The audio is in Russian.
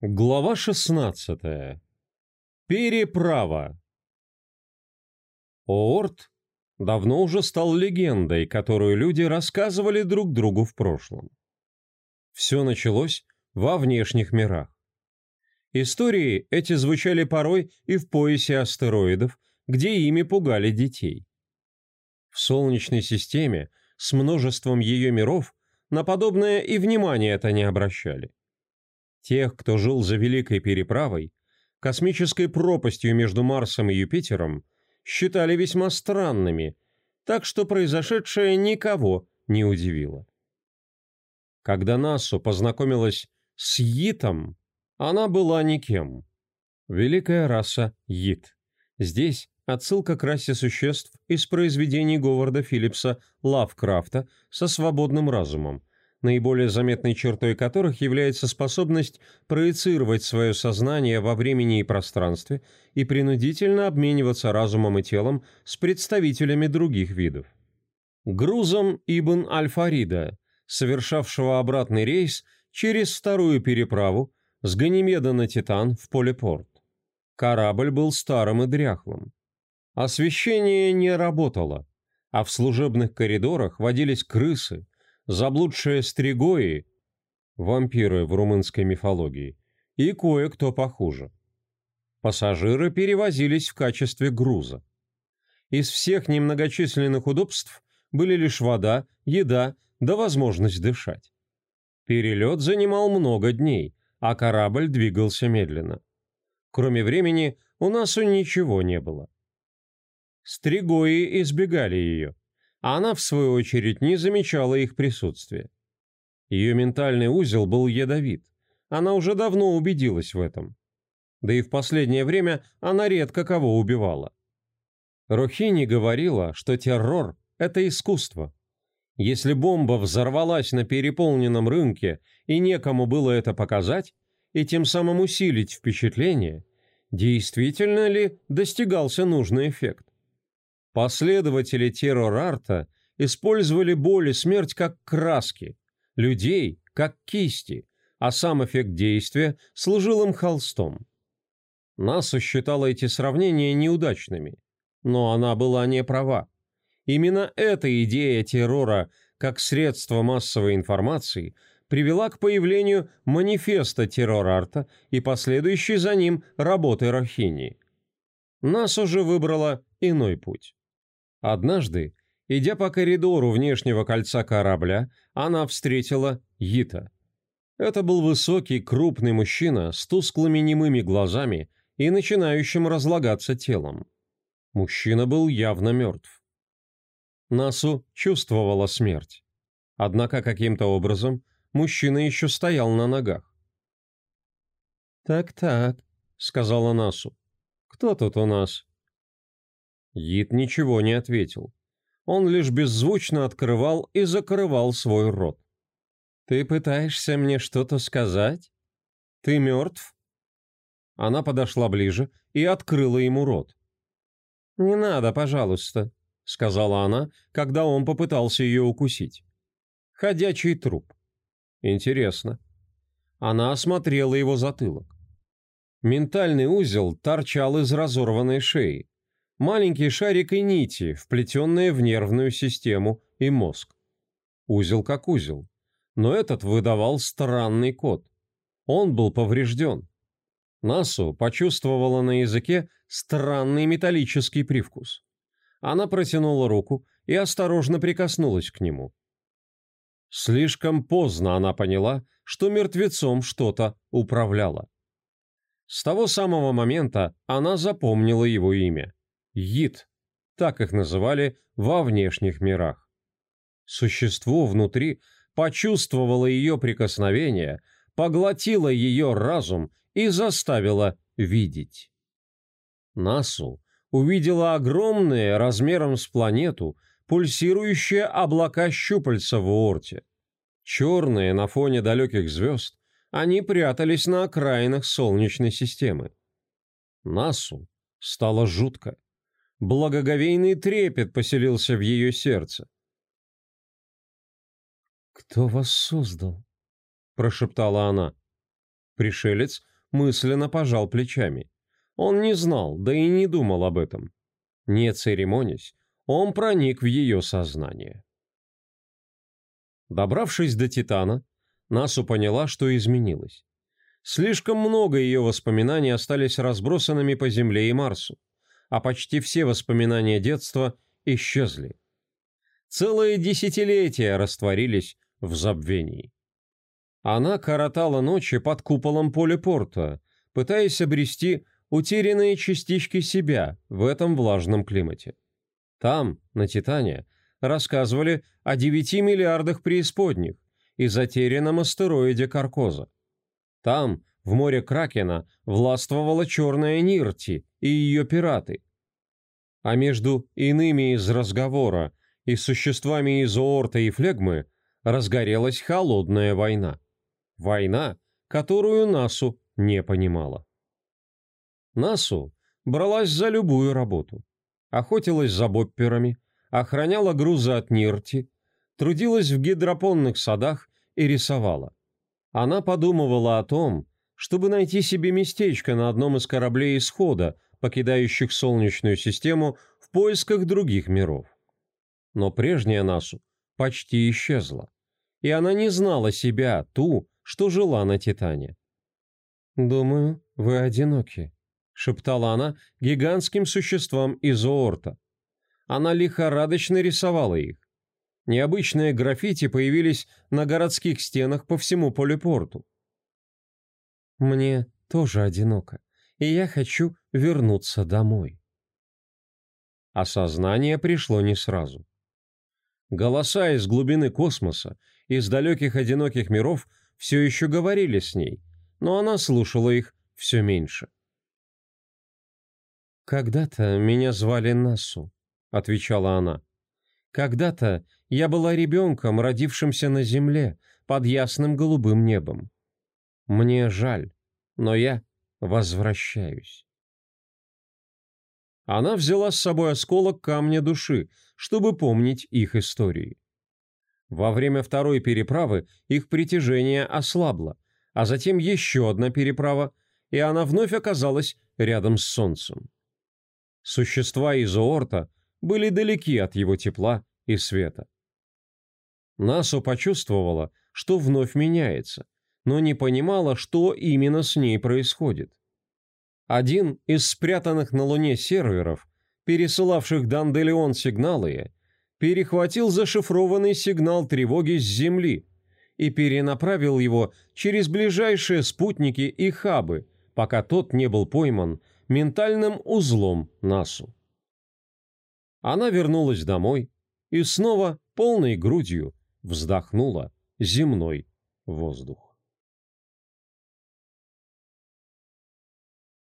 Глава 16. Переправа. Оорт давно уже стал легендой, которую люди рассказывали друг другу в прошлом. Все началось во внешних мирах. Истории эти звучали порой и в поясе астероидов, где ими пугали детей. В Солнечной системе с множеством ее миров на подобное и внимания это не обращали. Тех, кто жил за Великой Переправой, космической пропастью между Марсом и Юпитером, считали весьма странными, так что произошедшее никого не удивило. Когда Насу познакомилась с Йитом, она была никем. Великая раса Йит. Здесь отсылка к расе существ из произведений Говарда Филлипса Лавкрафта со свободным разумом, наиболее заметной чертой которых является способность проецировать свое сознание во времени и пространстве и принудительно обмениваться разумом и телом с представителями других видов. Грузом Ибн Аль-Фарида, совершавшего обратный рейс через вторую переправу с Ганимеда на Титан в Полепорт. Корабль был старым и дряхлым. Освещение не работало, а в служебных коридорах водились крысы – заблудшие стригои, вампиры в румынской мифологии, и кое-кто похуже. Пассажиры перевозились в качестве груза. Из всех немногочисленных удобств были лишь вода, еда да возможность дышать. Перелет занимал много дней, а корабль двигался медленно. Кроме времени у нас ничего не было. Стригои избегали ее, а она, в свою очередь, не замечала их присутствия. Ее ментальный узел был ядовит. Она уже давно убедилась в этом. Да и в последнее время она редко кого убивала. Рохини говорила, что террор – это искусство. Если бомба взорвалась на переполненном рынке и некому было это показать, и тем самым усилить впечатление, действительно ли достигался нужный эффект? Последователи террор-арта использовали боль и смерть как краски, людей как кисти, а сам эффект действия служил им холстом. Насу считала эти сравнения неудачными, но она была не права. Именно эта идея террора как средство массовой информации привела к появлению манифеста террор-арта и последующей за ним работы Рахини. Нас уже выбрала иной путь. Однажды, идя по коридору внешнего кольца корабля, она встретила Ита. Это был высокий, крупный мужчина с тусклыми немыми глазами и начинающим разлагаться телом. Мужчина был явно мертв. Насу чувствовала смерть. Однако каким-то образом мужчина еще стоял на ногах. «Так-так», — сказала Насу. «Кто тут у нас?» Йит ничего не ответил. Он лишь беззвучно открывал и закрывал свой рот. «Ты пытаешься мне что-то сказать? Ты мертв?» Она подошла ближе и открыла ему рот. «Не надо, пожалуйста», — сказала она, когда он попытался ее укусить. «Ходячий труп. Интересно». Она осмотрела его затылок. Ментальный узел торчал из разорванной шеи маленький шарик и нити, вплетенные в нервную систему и мозг. Узел как узел. Но этот выдавал странный код. Он был поврежден. Насу почувствовала на языке странный металлический привкус. Она протянула руку и осторожно прикоснулась к нему. Слишком поздно она поняла, что мертвецом что-то управляло. С того самого момента она запомнила его имя. Йит, так их называли во внешних мирах. Существо внутри почувствовало ее прикосновение, поглотило ее разум и заставило видеть. Насу увидела огромные, размером с планету, пульсирующие облака щупальца в Оорте. Черные на фоне далеких звезд, они прятались на окраинах Солнечной системы. Насу стало жутко. Благоговейный трепет поселился в ее сердце. «Кто вас создал?» – прошептала она. Пришелец мысленно пожал плечами. Он не знал, да и не думал об этом. Не церемонясь, он проник в ее сознание. Добравшись до Титана, Насу поняла, что изменилось. Слишком много ее воспоминаний остались разбросанными по Земле и Марсу, а почти все воспоминания детства исчезли. Целые десятилетия растворились в забвении. Она коротала ночи под куполом полипорта, пытаясь обрести утерянные частички себя в этом влажном климате. Там, на Титане, рассказывали о 9 миллиардах преисподних и затерянном астероиде Каркоза. Там, в море Кракена, властвовала черная Нирти и ее пираты. А между иными из разговора и существами из Оорта и Флегмы разгорелась холодная война. Война, которую Насу не понимала. Насу бралась за любую работу. Охотилась за бопперами, охраняла грузы от Нирти, трудилась в гидропонных садах и рисовала. Она подумывала о том, чтобы найти себе местечко на одном из кораблей исхода, покидающих Солнечную систему в поисках других миров. Но прежняя Насу почти исчезла, и она не знала себя, ту, что жила на Титане. «Думаю, вы одиноки», — шептала она гигантским существам из Оорта. Она лихорадочно рисовала их. Необычные граффити появились на городских стенах по всему полипорту. «Мне тоже одиноко, и я хочу вернуться домой». Осознание пришло не сразу. Голоса из глубины космоса, из далеких одиноких миров все еще говорили с ней, но она слушала их все меньше. «Когда-то меня звали Насу», — отвечала она. «Когда-то я была ребенком, родившимся на земле, под ясным голубым небом. Мне жаль, но я возвращаюсь. Она взяла с собой осколок камня души, чтобы помнить их истории. Во время второй переправы их притяжение ослабло, а затем еще одна переправа, и она вновь оказалась рядом с солнцем. Существа из Оорта были далеки от его тепла и света. Насу почувствовала, что вновь меняется, но не понимала, что именно с ней происходит. Один из спрятанных на Луне серверов, пересылавших Данделеон сигналы, перехватил зашифрованный сигнал тревоги с Земли и перенаправил его через ближайшие спутники и хабы, пока тот не был пойман ментальным узлом Насу. Она вернулась домой и снова полной грудью вздохнула земной воздух.